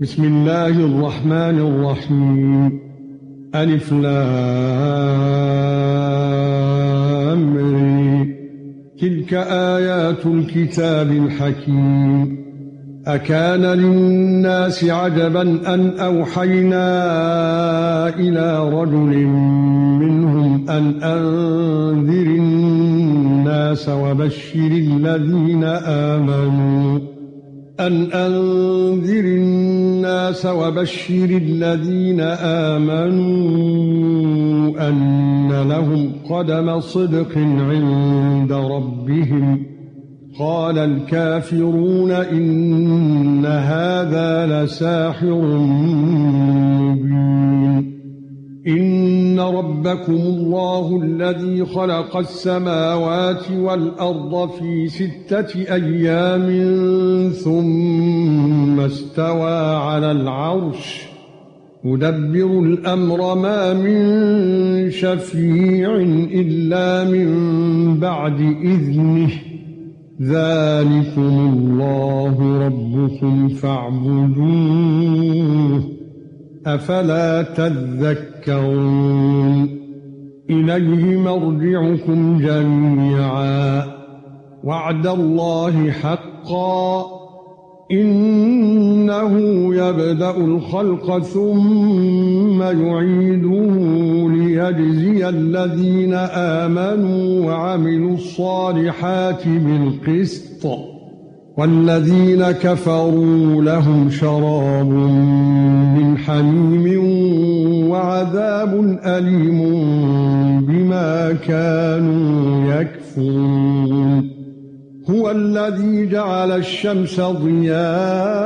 بسم الله الرحمن الرحيم ألف لام تلك آيات الكتاب الحكيم أكان للناس عجبا أن أوحينا إلى رجل منهم أن أنذر الناس وبشر الذين آمنوا أن أنذر الناس وبشر الذين آمنوا أن لهم قدم صدق عند ربهم. قال الكافرون إن هذا لساحر مبين. إن ربكم الله الذي خلق السماوات والأرض في ستة أيام ثم استوى على العرش يدبر الأمر ما من شفيع إلا من بعد إذنه. ذلكم الله ربكم فاعبدوه. أفلا تذكرون؟ إليه مرجعكم جميعا. وعد الله حقا. إنه يبدأ الخلق ثم يعيده ليجزي الذين آمنوا وعملوا الصالحات بالقسط والذين كفروا لهم شراب من حميم وعذاب أليم بما كانوا يكفرون. هو الذي جعل الشمس ضياء